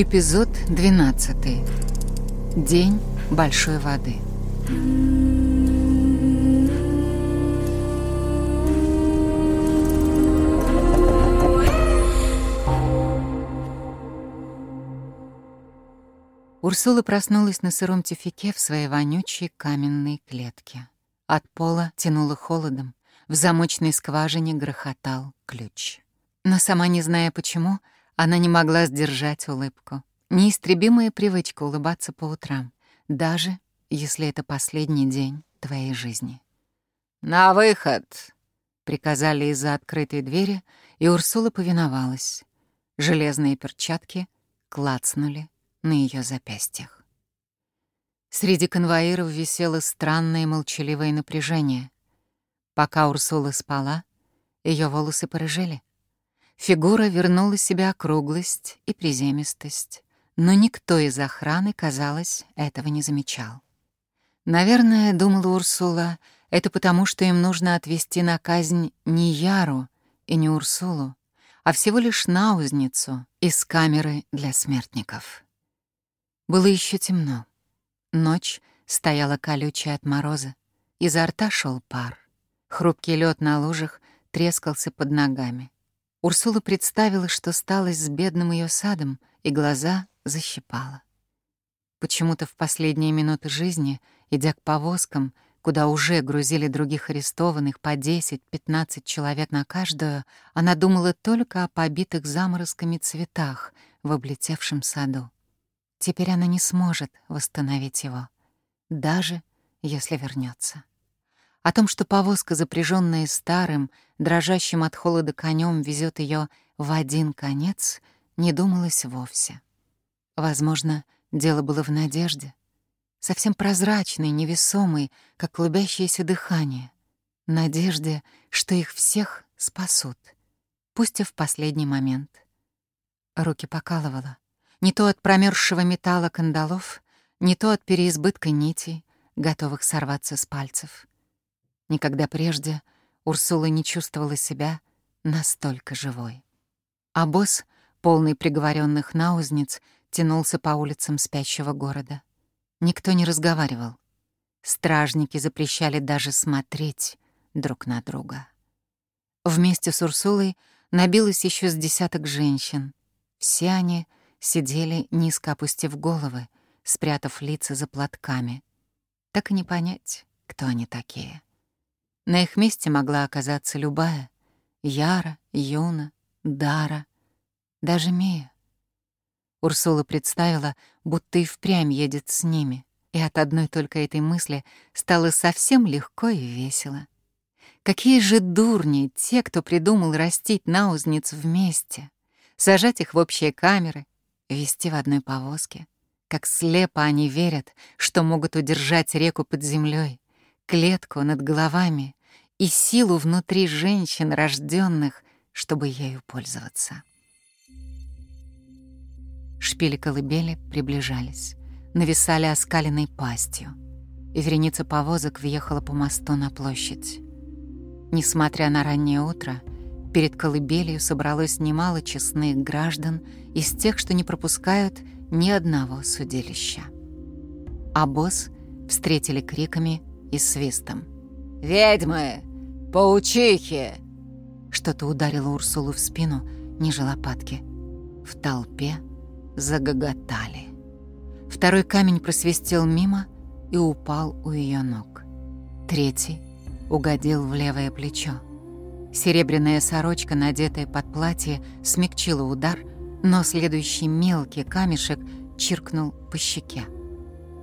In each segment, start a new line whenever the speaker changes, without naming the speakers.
Эпизод 12. День большой воды. Урсула проснулась на сыром тюфике в своей вонючей каменной клетке. От пола тянуло холодом, в замочной скважине грохотал ключ. Но сама не зная почему, она не могла сдержать улыбку. Неистребимая привычка улыбаться по утрам, даже если это последний день твоей жизни. «На выход!» — приказали из-за открытой двери, и Урсула повиновалась. Железные перчатки клацнули на ее запястьях. Среди конвоиров висело странное молчаливое напряжение. Пока Урсула спала, ее волосы порыжели. Фигура вернула себе округлость и приземистость, но никто из охраны, казалось, этого не замечал. Наверное, думала Урсула, это потому, что им нужно отвести на казнь не Яру и не Урсулу, а всего лишь наузницу из камеры для смертников. Было еще темно. Ночь стояла колючая от мороза. Изо рта шел пар. Хрупкий лед на лужах трескался под ногами. Урсула представила, что сталось с бедным ее садом, и глаза защипала. Почему-то в последние минуты жизни, идя к повозкам, куда уже грузили других арестованных по 10-15 человек на каждую, она думала только о побитых заморозками цветах в облетевшем саду. Теперь она не сможет восстановить его, даже если вернется о том, что повозка, запряженная старым, дрожащим от холода конем, везет ее в один конец, не думалось вовсе. Возможно, дело было в надежде, совсем прозрачной, невесомой, как клубящееся дыхание, надежде, что их всех спасут, пусть и в последний момент. Руки покалывало. Не то от промерзшего металла кандалов, не то от переизбытка нитей, готовых сорваться с пальцев. Никогда прежде Урсула не чувствовала себя настолько живой. А босс, полный приговоренных наузниц, тянулся по улицам спящего города. Никто не разговаривал. Стражники запрещали даже смотреть друг на друга. Вместе с Урсулой набилось еще с десяток женщин. Все они сидели, низко опустив головы, спрятав лица за платками. Так и не понять, кто они такие. На их месте могла оказаться любая — Яра, Юна, Дара, даже Мия. Урсула представила, будто и впрямь едет с ними, и от одной только этой мысли стало совсем легко и весело. Какие же дурни те, кто придумал растить наузниц вместе, сажать их в общие камеры, вести в одной повозке. Как слепо они верят, что могут удержать реку под землей, клетку над головами и силу внутри женщин, рожденных, чтобы ею пользоваться. Шпили колыбели приближались, нависали оскаленной пастью, и вереница повозок въехала по мосту на площадь. Несмотря на раннее утро, перед колыбелью собралось немало честных граждан из тех, что не пропускают ни одного судилища. А босс встретили криками и свистом. «Ведьмы! «Паучихи!» Что-то ударило Урсулу в спину ниже лопатки. В толпе загоготали. Второй камень просвистел мимо и упал у ее ног. Третий угодил в левое плечо. Серебряная сорочка, надетая под платье, смягчила удар, но следующий мелкий камешек чиркнул по щеке.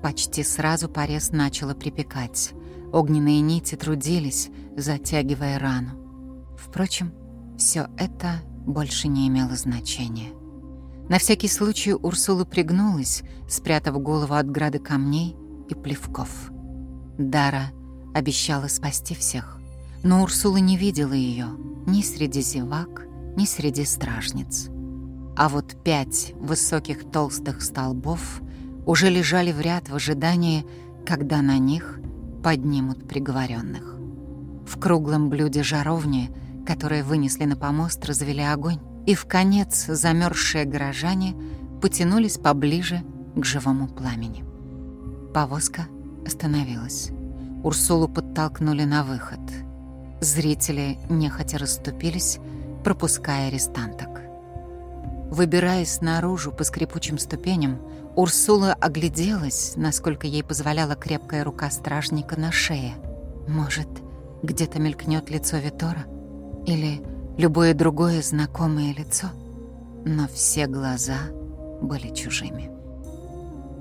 Почти сразу порез начало припекать. Огненные нити трудились, затягивая рану. Впрочем, все это больше не имело значения. На всякий случай Урсула пригнулась, спрятав голову от града камней и плевков. Дара обещала спасти всех, но Урсула не видела ее ни среди зевак, ни среди стражниц. А вот пять высоких толстых столбов уже лежали в ряд в ожидании, когда на них — поднимут приговоренных. В круглом блюде жаровни, которое вынесли на помост, развели огонь, и в конец замерзшие горожане потянулись поближе к живому пламени. Повозка остановилась. Урсулу подтолкнули на выход. Зрители нехотя расступились, пропуская арестанток. Выбираясь наружу по скрипучим ступеням, Урсула огляделась, насколько ей позволяла крепкая рука стражника на шее. Может, где-то мелькнет лицо Витора или любое другое знакомое лицо. Но все глаза были чужими.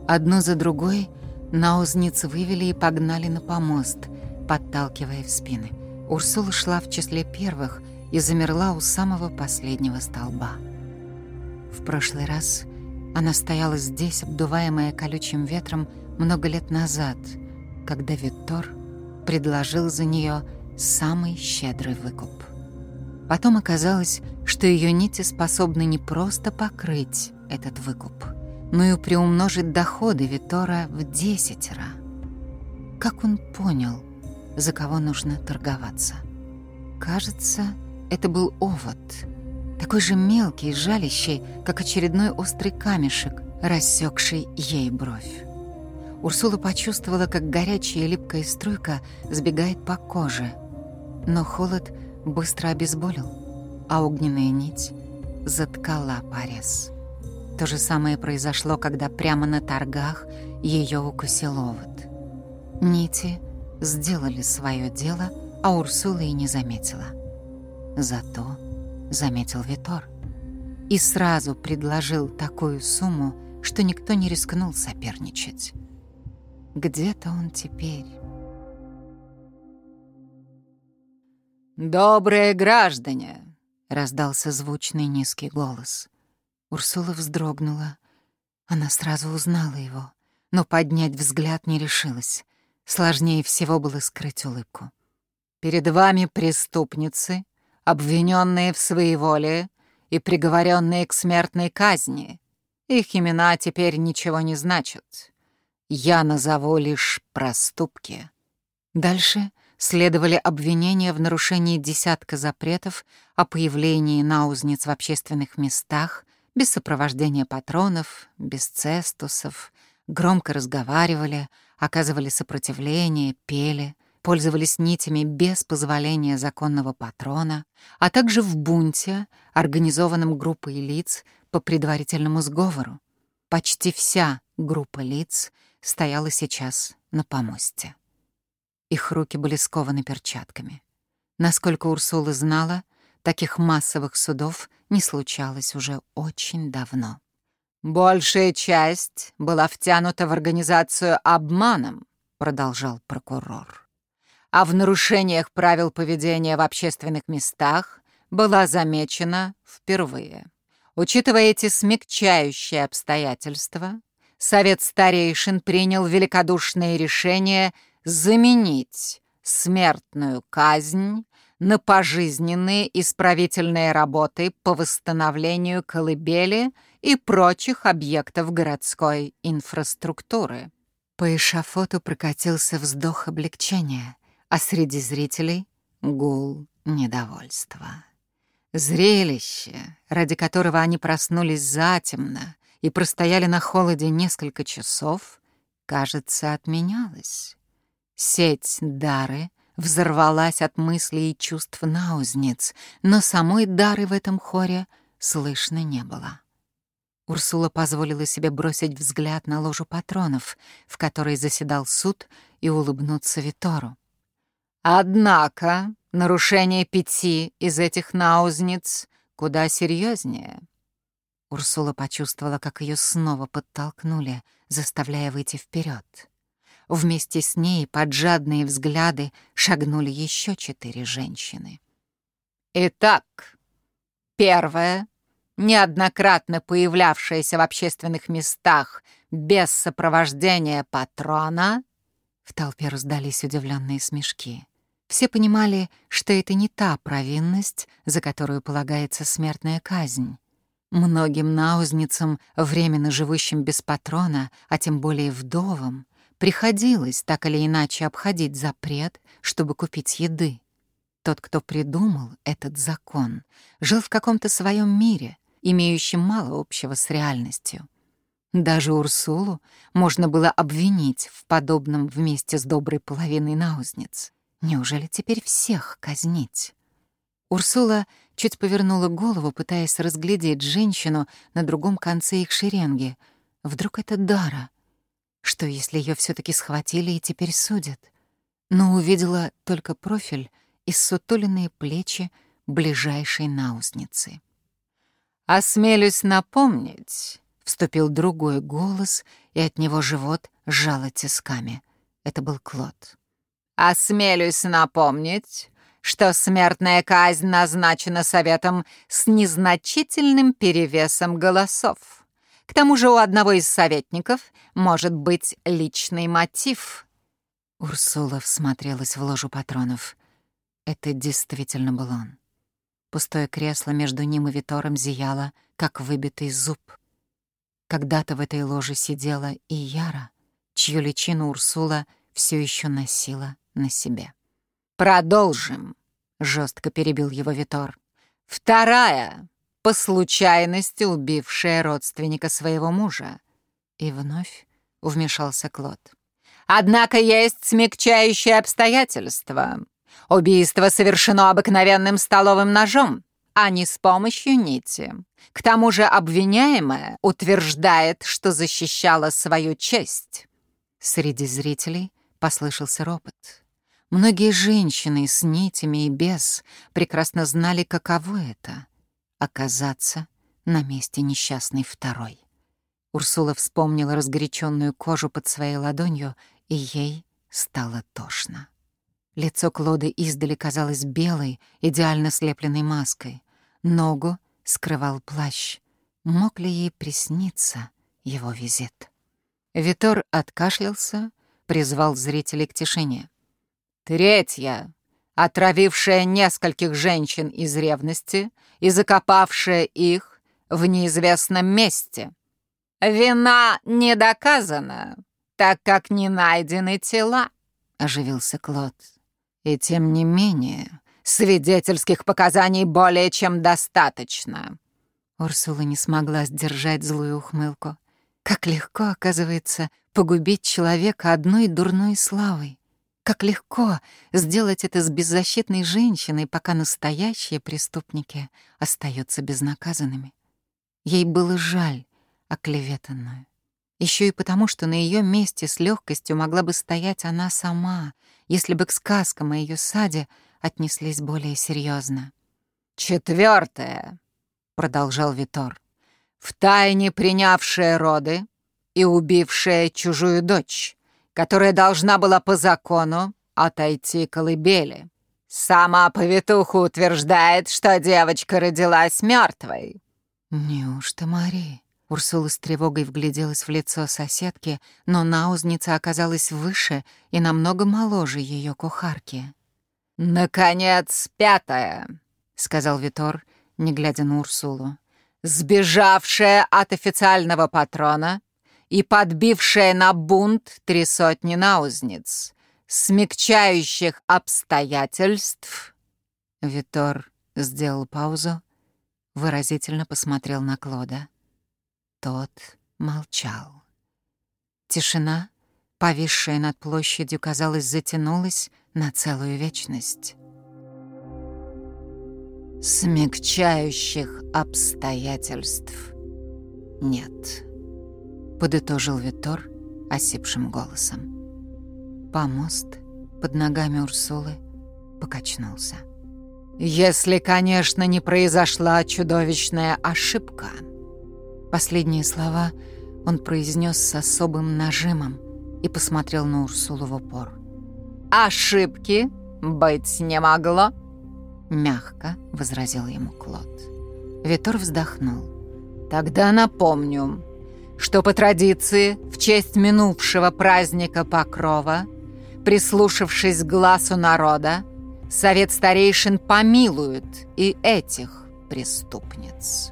Одну за другой наузниц вывели и погнали на помост, подталкивая в спины. Урсула шла в числе первых и замерла у самого последнего столба. В прошлый раз она стояла здесь, обдуваемая колючим ветром, много лет назад, когда Виттор предложил за нее самый щедрый выкуп. Потом оказалось, что ее нити способны не просто покрыть этот выкуп, но и приумножить доходы Витора в десятеро. Как он понял, за кого нужно торговаться? Кажется, это был овод — такой же мелкий и жалящий, как очередной острый камешек, рассекший ей бровь. Урсула почувствовала, как горячая липкая струйка сбегает по коже, но холод быстро обезболил, а огненная нить заткала порез. То же самое произошло, когда прямо на торгах ее укусил овод. Нити сделали свое дело, а Урсула и не заметила. Зато заметил Витор. И сразу предложил такую сумму, что никто не рискнул соперничать. Где-то он теперь. «Добрые граждане!» — раздался звучный низкий голос. Урсула вздрогнула. Она сразу узнала его, но поднять взгляд не решилась. Сложнее всего было скрыть улыбку. «Перед вами преступницы обвиненные в своеволии и приговоренные к смертной казни. Их имена теперь ничего не значат. Я назову лишь проступки». Дальше следовали обвинения в нарушении десятка запретов о появлении наузниц в общественных местах, без сопровождения патронов, без цестусов, громко разговаривали, оказывали сопротивление, пели — пользовались нитями без позволения законного патрона, а также в бунте, организованном группой лиц по предварительному сговору. Почти вся группа лиц стояла сейчас на помосте. Их руки были скованы перчатками. Насколько Урсула знала, таких массовых судов не случалось уже очень давно. «Большая часть была втянута в организацию обманом», — продолжал прокурор а в нарушениях правил поведения в общественных местах была замечена впервые. Учитывая эти смягчающие обстоятельства, Совет старейшин принял великодушное решение заменить смертную казнь на пожизненные исправительные работы по восстановлению колыбели и прочих объектов городской инфраструктуры. По эшафоту прокатился вздох облегчения а среди зрителей — гул недовольства. Зрелище, ради которого они проснулись затемно и простояли на холоде несколько часов, кажется, отменялось. Сеть Дары взорвалась от мыслей и чувств наузниц, но самой Дары в этом хоре слышно не было. Урсула позволила себе бросить взгляд на ложу патронов, в которой заседал суд, и улыбнуться Витору. Однако нарушение пяти из этих наузниц куда серьезнее. Урсула почувствовала, как ее снова подтолкнули, заставляя выйти вперед. Вместе с ней под жадные взгляды шагнули еще четыре женщины. Итак, первая, неоднократно появлявшаяся в общественных местах без сопровождения патрона. В толпе раздались удивленные смешки. Все понимали, что это не та провинность, за которую полагается смертная казнь. Многим наузницам, временно живущим без патрона, а тем более вдовам, приходилось так или иначе обходить запрет, чтобы купить еды. Тот, кто придумал этот закон, жил в каком-то своем мире, имеющем мало общего с реальностью. Даже Урсулу можно было обвинить в подобном вместе с доброй половиной наузниц. Неужели теперь всех казнить? Урсула чуть повернула голову, пытаясь разглядеть женщину на другом конце их шеренги. Вдруг это Дара? Что, если ее все таки схватили и теперь судят? Но увидела только профиль и сутуленные плечи ближайшей наузницы. «Осмелюсь напомнить», — вступил другой голос, и от него живот сжало тисками. Это был Клод. Осмелюсь напомнить, что смертная казнь назначена советом с незначительным перевесом голосов. К тому же у одного из советников может быть личный мотив. Урсула всмотрелась в ложу патронов. Это действительно был он. Пустое кресло между ним и Витором зияло, как выбитый зуб. Когда-то в этой ложе сидела и Яра, чью личину Урсула все еще носила на себя. «Продолжим», — жестко перебил его Витор. «Вторая, по случайности убившая родственника своего мужа». И вновь вмешался Клод. «Однако есть смягчающие обстоятельства. Убийство совершено обыкновенным столовым ножом, а не с помощью нити. К тому же обвиняемая утверждает, что защищала свою честь». Среди зрителей послышался ропот. Многие женщины с нитями и без прекрасно знали, каково это — оказаться на месте несчастной второй. Урсула вспомнила разгоряченную кожу под своей ладонью, и ей стало тошно. Лицо Клоды издали казалось белой, идеально слепленной маской. Ногу скрывал плащ. Мог ли ей присниться его визит? Витор откашлялся, призвал зрителей к тишине. Третья, отравившая нескольких женщин из ревности и закопавшая их в неизвестном месте. «Вина не доказана, так как не найдены тела», — оживился Клод. «И тем не менее, свидетельских показаний более чем достаточно». Урсула не смогла сдержать злую ухмылку. Как легко, оказывается, погубить человека одной дурной славой. Как легко сделать это с беззащитной женщиной, пока настоящие преступники остаются безнаказанными. Ей было жаль оклеветанную. Еще и потому, что на ее месте с легкостью могла бы стоять она сама, если бы к сказкам о ее саде отнеслись более серьезно. Четвертое, продолжал Витор, втайне принявшая роды и убившая чужую дочь которая должна была по закону отойти колыбели. Сама повитуха утверждает, что девочка родилась мертвой. «Неужто Мари?» Урсула с тревогой вгляделась в лицо соседки, но наузница оказалась выше и намного моложе ее кухарки. «Наконец, пятая!» — сказал Витор, не глядя на Урсулу. «Сбежавшая от официального патрона и подбившая на бунт три сотни наузниц, смягчающих обстоятельств. Витор сделал паузу, выразительно посмотрел на Клода. Тот молчал. Тишина, повисшая над площадью, казалось, затянулась на целую вечность. «Смягчающих обстоятельств нет» подытожил Витор осипшим голосом. Помост под ногами Урсулы покачнулся. «Если, конечно, не произошла чудовищная ошибка». Последние слова он произнес с особым нажимом и посмотрел на Урсулу в упор. «Ошибки быть не могло», — мягко возразил ему Клод. Витор вздохнул. «Тогда напомню, что по традиции в честь минувшего праздника Покрова, прислушавшись к глазу народа, Совет старейшин помилует и этих преступниц.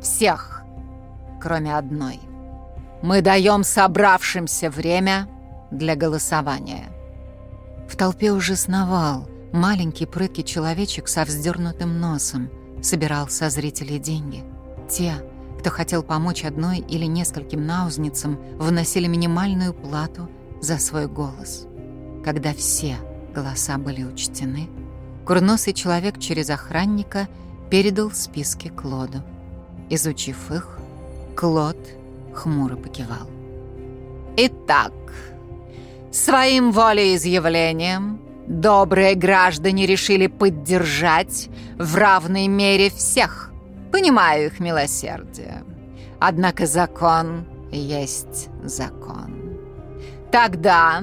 Всех, кроме одной. Мы даем собравшимся время для голосования. В толпе уже сновал маленький прыткий человечек со вздернутым носом. Собирал со зрителей деньги. Те, кто хотел помочь одной или нескольким наузницам, вносили минимальную плату за свой голос. Когда все голоса были учтены, курносый человек через охранника передал списки Клоду. Изучив их, Клод хмуро покивал. «Итак, своим волеизъявлением добрые граждане решили поддержать в равной мере всех, Понимаю их милосердие. Однако закон есть закон. Тогда...»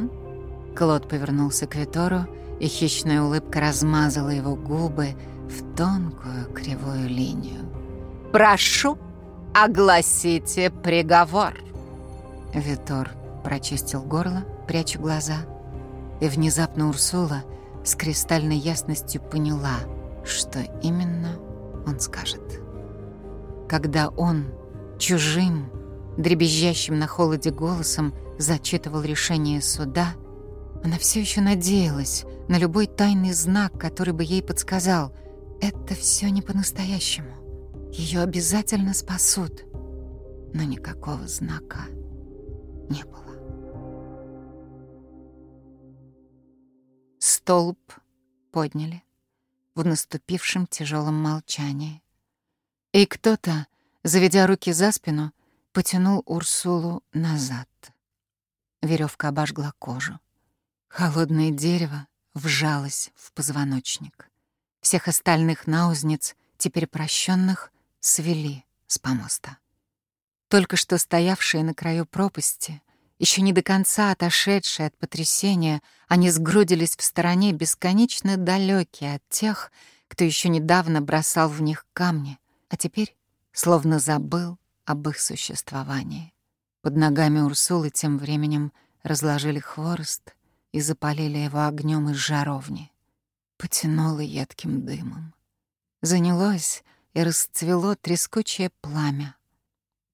Клод повернулся к Витору, и хищная улыбка размазала его губы в тонкую кривую линию. «Прошу, огласите приговор!» Витор прочистил горло, пряча глаза, и внезапно Урсула с кристальной ясностью поняла, что именно он скажет когда он чужим, дребезжащим на холоде голосом зачитывал решение суда, она все еще надеялась на любой тайный знак, который бы ей подсказал. Это все не по-настоящему. Ее обязательно спасут. Но никакого знака не было. Столб подняли в наступившем тяжелом молчании. И кто-то, заведя руки за спину, потянул Урсулу назад. Веревка обожгла кожу. Холодное дерево вжалось в позвоночник. Всех остальных наузниц, теперь прощенных, свели с помоста. Только что стоявшие на краю пропасти, еще не до конца отошедшие от потрясения, они сгрудились в стороне бесконечно далекие от тех, кто еще недавно бросал в них камни — а теперь словно забыл об их существовании. Под ногами Урсулы тем временем разложили хворост и запалили его огнем из жаровни. Потянуло едким дымом. Занялось и расцвело трескучее пламя,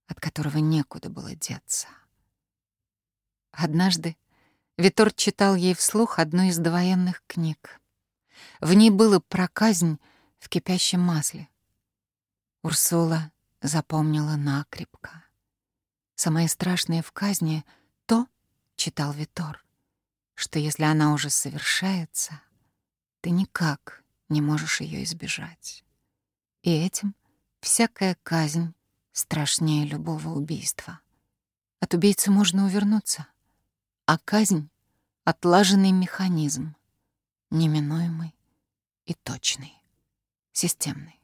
от которого некуда было деться. Однажды Витор читал ей вслух одну из довоенных книг. В ней было про казнь в кипящем масле. Урсула запомнила накрепко. Самое страшное в казни — то, — читал Витор, — что если она уже совершается, ты никак не можешь ее избежать. И этим всякая казнь страшнее любого убийства. От убийцы можно увернуться, а казнь — отлаженный механизм, неминуемый и точный, системный.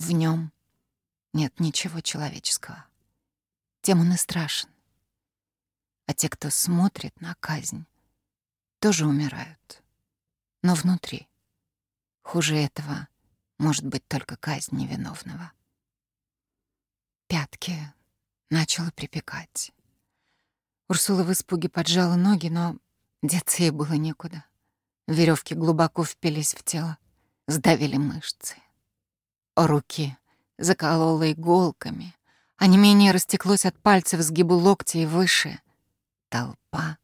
В нем нет ничего человеческого. Тем он и страшен. А те, кто смотрит на казнь, тоже умирают. Но внутри. Хуже этого может быть только казнь невиновного. Пятки начала припекать. Урсула в испуге поджала ноги, но деться ей было некуда. Веревки глубоко впились в тело, сдавили мышцы руки, заколола иголками, а не менее растеклось от пальцев сгибу локтя и выше. Толпа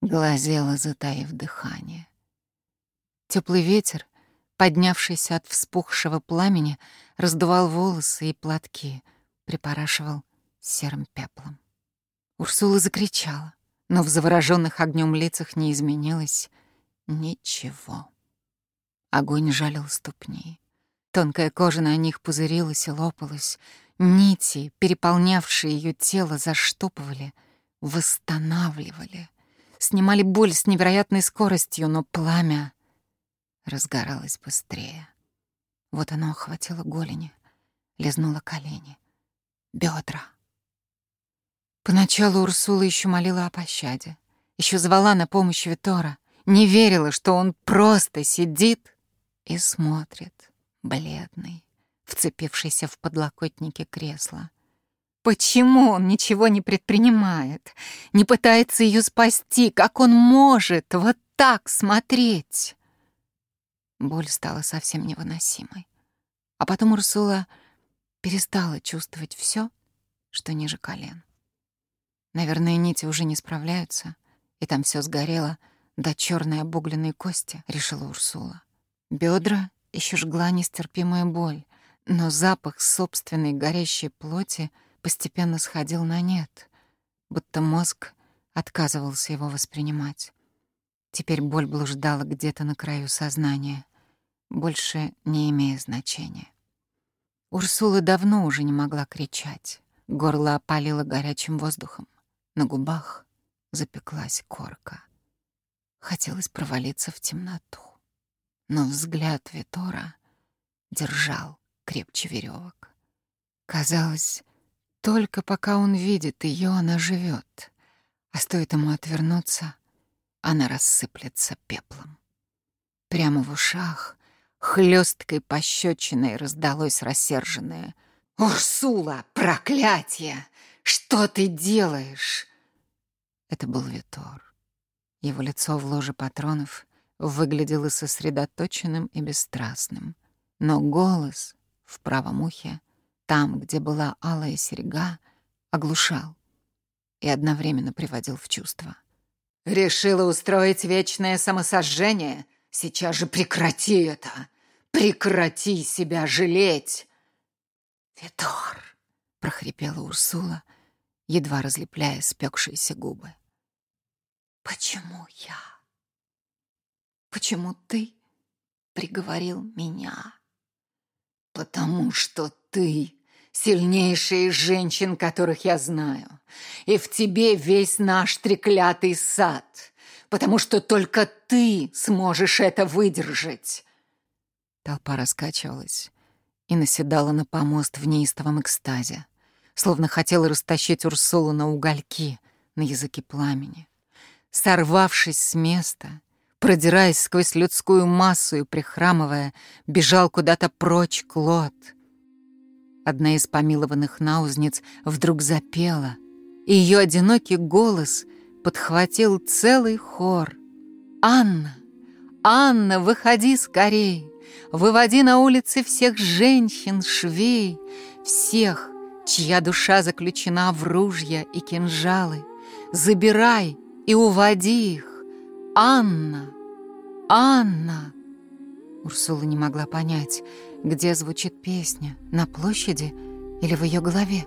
глазела, затаив дыхание. Теплый ветер, поднявшийся от вспухшего пламени, раздувал волосы и платки, припорашивал серым пеплом. Урсула закричала, но в завороженных огнем лицах не изменилось ничего. Огонь жалил ступни. Тонкая кожа на них пузырилась и лопалась. Нити, переполнявшие ее тело, заштопывали, восстанавливали. Снимали боль с невероятной скоростью, но пламя разгоралось быстрее. Вот оно охватило голени, лизнуло колени, бедра. Поначалу Урсула еще молила о пощаде, еще звала на помощь Витора, не верила, что он просто сидит и смотрит бледный, вцепившийся в подлокотники кресла. Почему он ничего не предпринимает? Не пытается ее спасти? Как он может вот так смотреть? Боль стала совсем невыносимой. А потом Урсула перестала чувствовать все, что ниже колен. Наверное, нити уже не справляются, и там все сгорело до черной обугленной кости, решила Урсула. Бедра еще жгла нестерпимая боль, но запах собственной горящей плоти постепенно сходил на нет, будто мозг отказывался его воспринимать. Теперь боль блуждала где-то на краю сознания, больше не имея значения. Урсула давно уже не могла кричать. Горло опалило горячим воздухом. На губах запеклась корка. Хотелось провалиться в темноту но взгляд Витора держал крепче веревок. Казалось, только пока он видит ее, она живет, а стоит ему отвернуться, она рассыплется пеплом. Прямо в ушах хлесткой пощечиной раздалось рассерженное «Урсула, проклятие! Что ты делаешь?» Это был Витор. Его лицо в ложе патронов выглядело сосредоточенным и бесстрастным. Но голос в правом ухе, там, где была алая серьга, оглушал и одновременно приводил в чувство. «Решила устроить вечное самосожжение? Сейчас же прекрати это! Прекрати себя жалеть!» «Витор!» — прохрипела Урсула, едва разлепляя спекшиеся губы. «Почему я?» Почему ты приговорил меня? Потому что ты сильнейшая из женщин, которых я знаю. И в тебе весь наш треклятый сад. Потому что только ты сможешь это выдержать. Толпа раскачивалась и наседала на помост в неистовом экстазе, словно хотела растащить Урсулу на угольки на языке пламени. Сорвавшись с места, Продираясь сквозь людскую массу и прихрамывая, бежал куда-то прочь Клод. Одна из помилованных наузниц вдруг запела, и ее одинокий голос подхватил целый хор. «Анна! Анна, выходи скорей! Выводи на улицы всех женщин, швей, всех, чья душа заключена в ружья и кинжалы! Забирай и уводи их! Анна!» «Анна!» Урсула не могла понять, где звучит песня, на площади или в ее голове.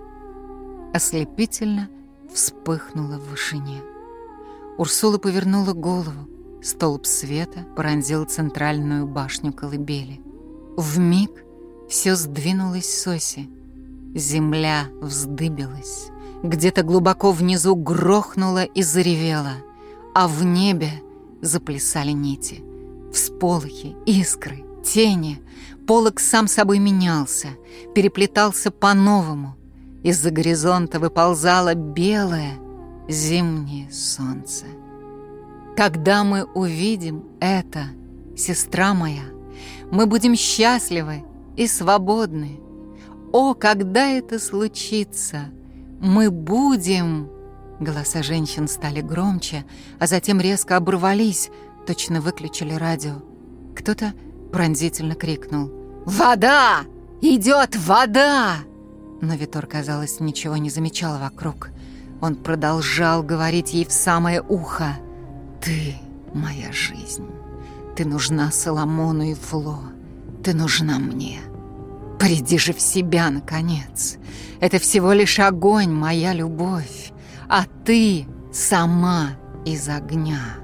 Ослепительно вспыхнула в вышине. Урсула повернула голову. Столб света пронзил центральную башню колыбели. В миг все сдвинулось с оси. Земля вздыбилась. Где-то глубоко внизу грохнуло и заревело, а в небе заплясали нити — Всполохи, искры, тени. Полок сам собой менялся, переплетался по-новому. Из-за горизонта выползало белое зимнее солнце. Когда мы увидим это, сестра моя, мы будем счастливы и свободны. О, когда это случится, мы будем... Голоса женщин стали громче, а затем резко оборвались — точно выключили радио. Кто-то пронзительно крикнул. «Вода! Идет вода!» Но Витор, казалось, ничего не замечал вокруг. Он продолжал говорить ей в самое ухо. «Ты моя жизнь. Ты нужна Соломону и Фло. Ты нужна мне. Приди же в себя, наконец. Это всего лишь огонь, моя любовь. А ты сама из огня»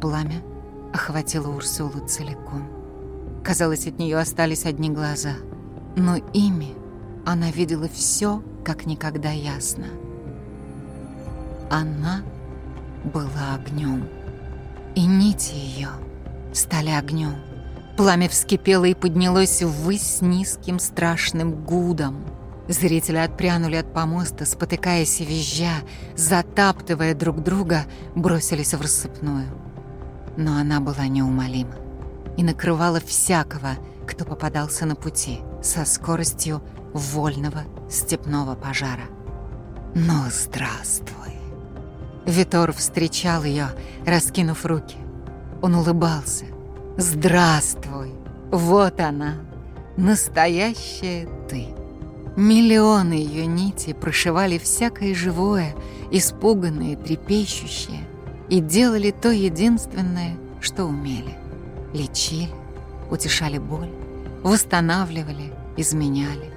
пламя охватило Урсулу целиком. Казалось, от нее остались одни глаза, но ими она видела все, как никогда ясно. Она была огнем, и нити ее стали огнем. Пламя вскипело и поднялось ввысь низким страшным гудом. Зрители отпрянули от помоста, спотыкаясь и визжа, затаптывая друг друга, бросились в рассыпную но она была неумолима и накрывала всякого, кто попадался на пути, со скоростью вольного степного пожара. «Ну, здравствуй!» Витор встречал ее, раскинув руки. Он улыбался. «Здравствуй! Вот она! Настоящая ты!» Миллионы ее нитей прошивали всякое живое, испуганное, трепещущее и делали то единственное, что умели. Лечили, утешали боль, восстанавливали, изменяли.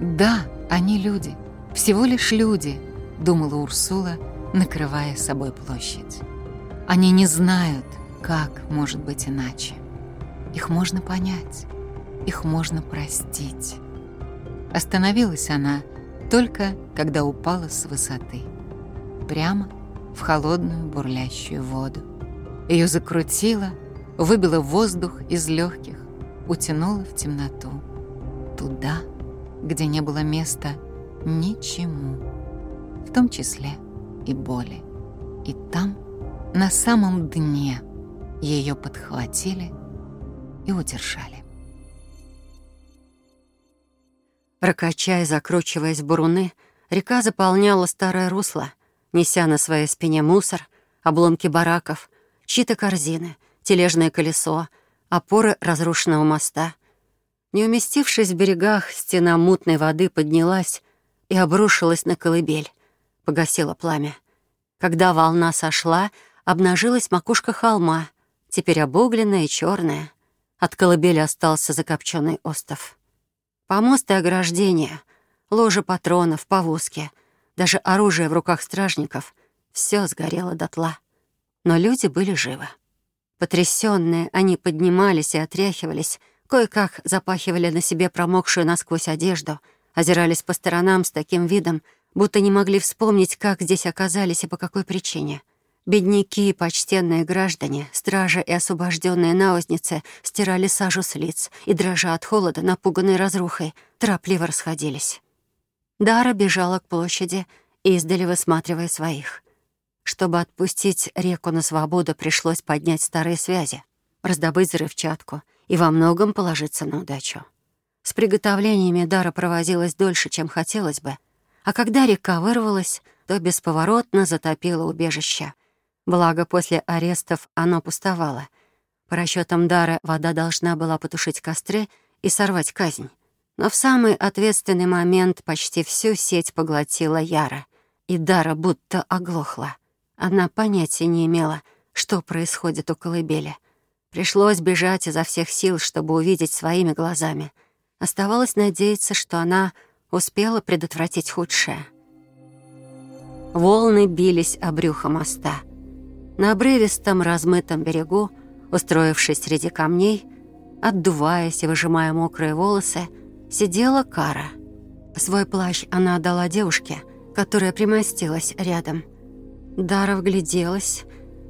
Да, они люди, всего лишь люди, думала Урсула, накрывая собой площадь. Они не знают, как может быть иначе. Их можно понять, их можно простить. Остановилась она только, когда упала с высоты. Прямо в холодную бурлящую воду. Ее закрутило, выбило воздух из легких, утянуло в темноту. Туда, где не было места ничему, в том числе и боли. И там, на самом дне, ее подхватили и удержали.
Прокачая, закручиваясь в буруны, река заполняла старое русло — неся на своей спине мусор, обломки бараков, чьи-то корзины, тележное колесо, опоры разрушенного моста. Не уместившись в берегах, стена мутной воды поднялась и обрушилась на колыбель. Погасило пламя. Когда волна сошла, обнажилась макушка холма, теперь обугленная и черная. От колыбели остался закопченный остов. Помост и ограждения, ложе патронов, повозки — даже оружие в руках стражников. Все сгорело дотла. Но люди были живы. Потрясенные, они поднимались и отряхивались, кое-как запахивали на себе промокшую насквозь одежду, озирались по сторонам с таким видом, будто не могли вспомнить, как здесь оказались и по какой причине. Бедняки, и почтенные граждане, стражи и освобожденные наузницы стирали сажу с лиц и, дрожа от холода, напуганные разрухой, торопливо расходились. Дара бежала к площади, издали высматривая своих. Чтобы отпустить реку на свободу, пришлось поднять старые связи, раздобыть взрывчатку и во многом положиться на удачу. С приготовлениями Дара провозилась дольше, чем хотелось бы, а когда река вырвалась, то бесповоротно затопило убежище. Благо, после арестов оно пустовало. По расчетам Дара, вода должна была потушить костры и сорвать казнь. Но в самый ответственный момент почти всю сеть поглотила Яра, и Дара будто оглохла. Она понятия не имела, что происходит у колыбели. Пришлось бежать изо всех сил, чтобы увидеть своими глазами. Оставалось надеяться, что она успела предотвратить худшее. Волны бились о брюхо моста. На обрывистом размытом берегу, устроившись среди камней, отдуваясь и выжимая мокрые волосы, сидела Кара. Свой плащ она отдала девушке, которая примостилась рядом. Дара вгляделась.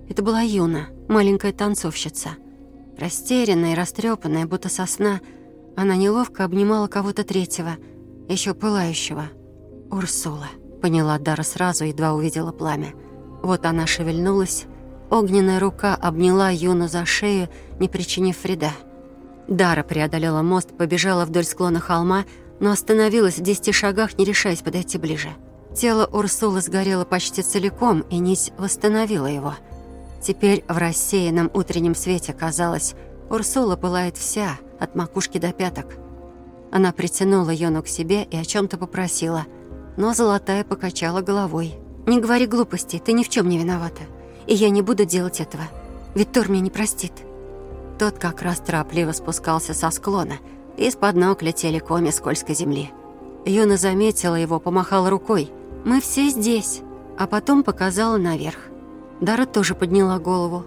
Это была Юна, маленькая танцовщица. Растерянная и растрепанная, будто сосна, она неловко обнимала кого-то третьего, еще пылающего. «Урсула», — поняла Дара сразу, едва увидела пламя. Вот она шевельнулась. Огненная рука обняла Юну за шею, не причинив вреда. Дара преодолела мост, побежала вдоль склона холма, но остановилась в десяти шагах, не решаясь подойти ближе. Тело Урсулы сгорело почти целиком, и нить восстановила его. Теперь в рассеянном утреннем свете казалось, Урсула пылает вся, от макушки до пяток. Она притянула Йону к себе и о чем то попросила, но Золотая покачала головой. «Не говори глупостей, ты ни в чем не виновата. И я не буду делать этого. Ведь Тор меня не простит». Тот как раз торопливо спускался со склона. Из-под ног летели коми скользкой земли. Юна заметила его, помахала рукой. «Мы все здесь», а потом показала наверх. Дара тоже подняла голову.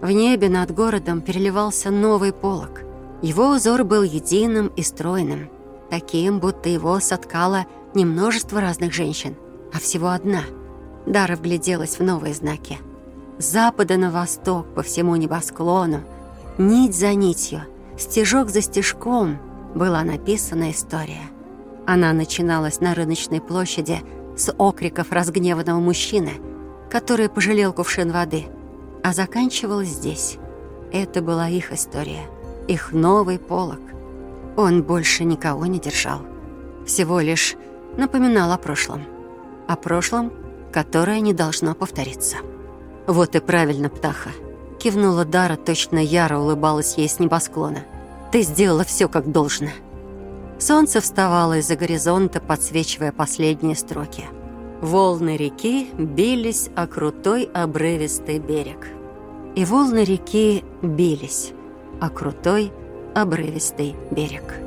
В небе над городом переливался новый полог. Его узор был единым и стройным, таким, будто его соткало не множество разных женщин, а всего одна. Дара вгляделась в новые знаки. С запада на восток, по всему небосклону, Нить за нитью, стежок за стежком была написана история. Она начиналась на рыночной площади с окриков разгневанного мужчины, который пожалел кувшин воды, а заканчивалась здесь. Это была их история, их новый полог. Он больше никого не держал. Всего лишь напоминал о прошлом. О прошлом, которое не должно повториться. Вот и правильно, птаха. Кивнула Дара, точно яро улыбалась ей с небосклона. «Ты сделала все как должно». Солнце вставало из-за горизонта, подсвечивая последние строки. Волны реки бились о крутой обрывистый берег. И волны реки бились о крутой обрывистый берег.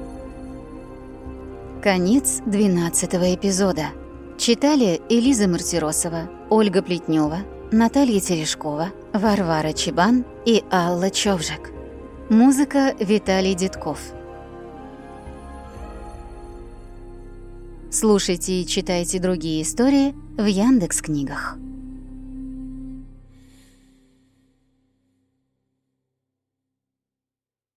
Конец 12 эпизода. Читали Элиза Мартиросова, Ольга Плетнева, Наталья Терешкова, Варвара Чебан и Алла Човжик. Музыка Виталий Дедков. Слушайте и читайте другие истории в Яндекс книгах.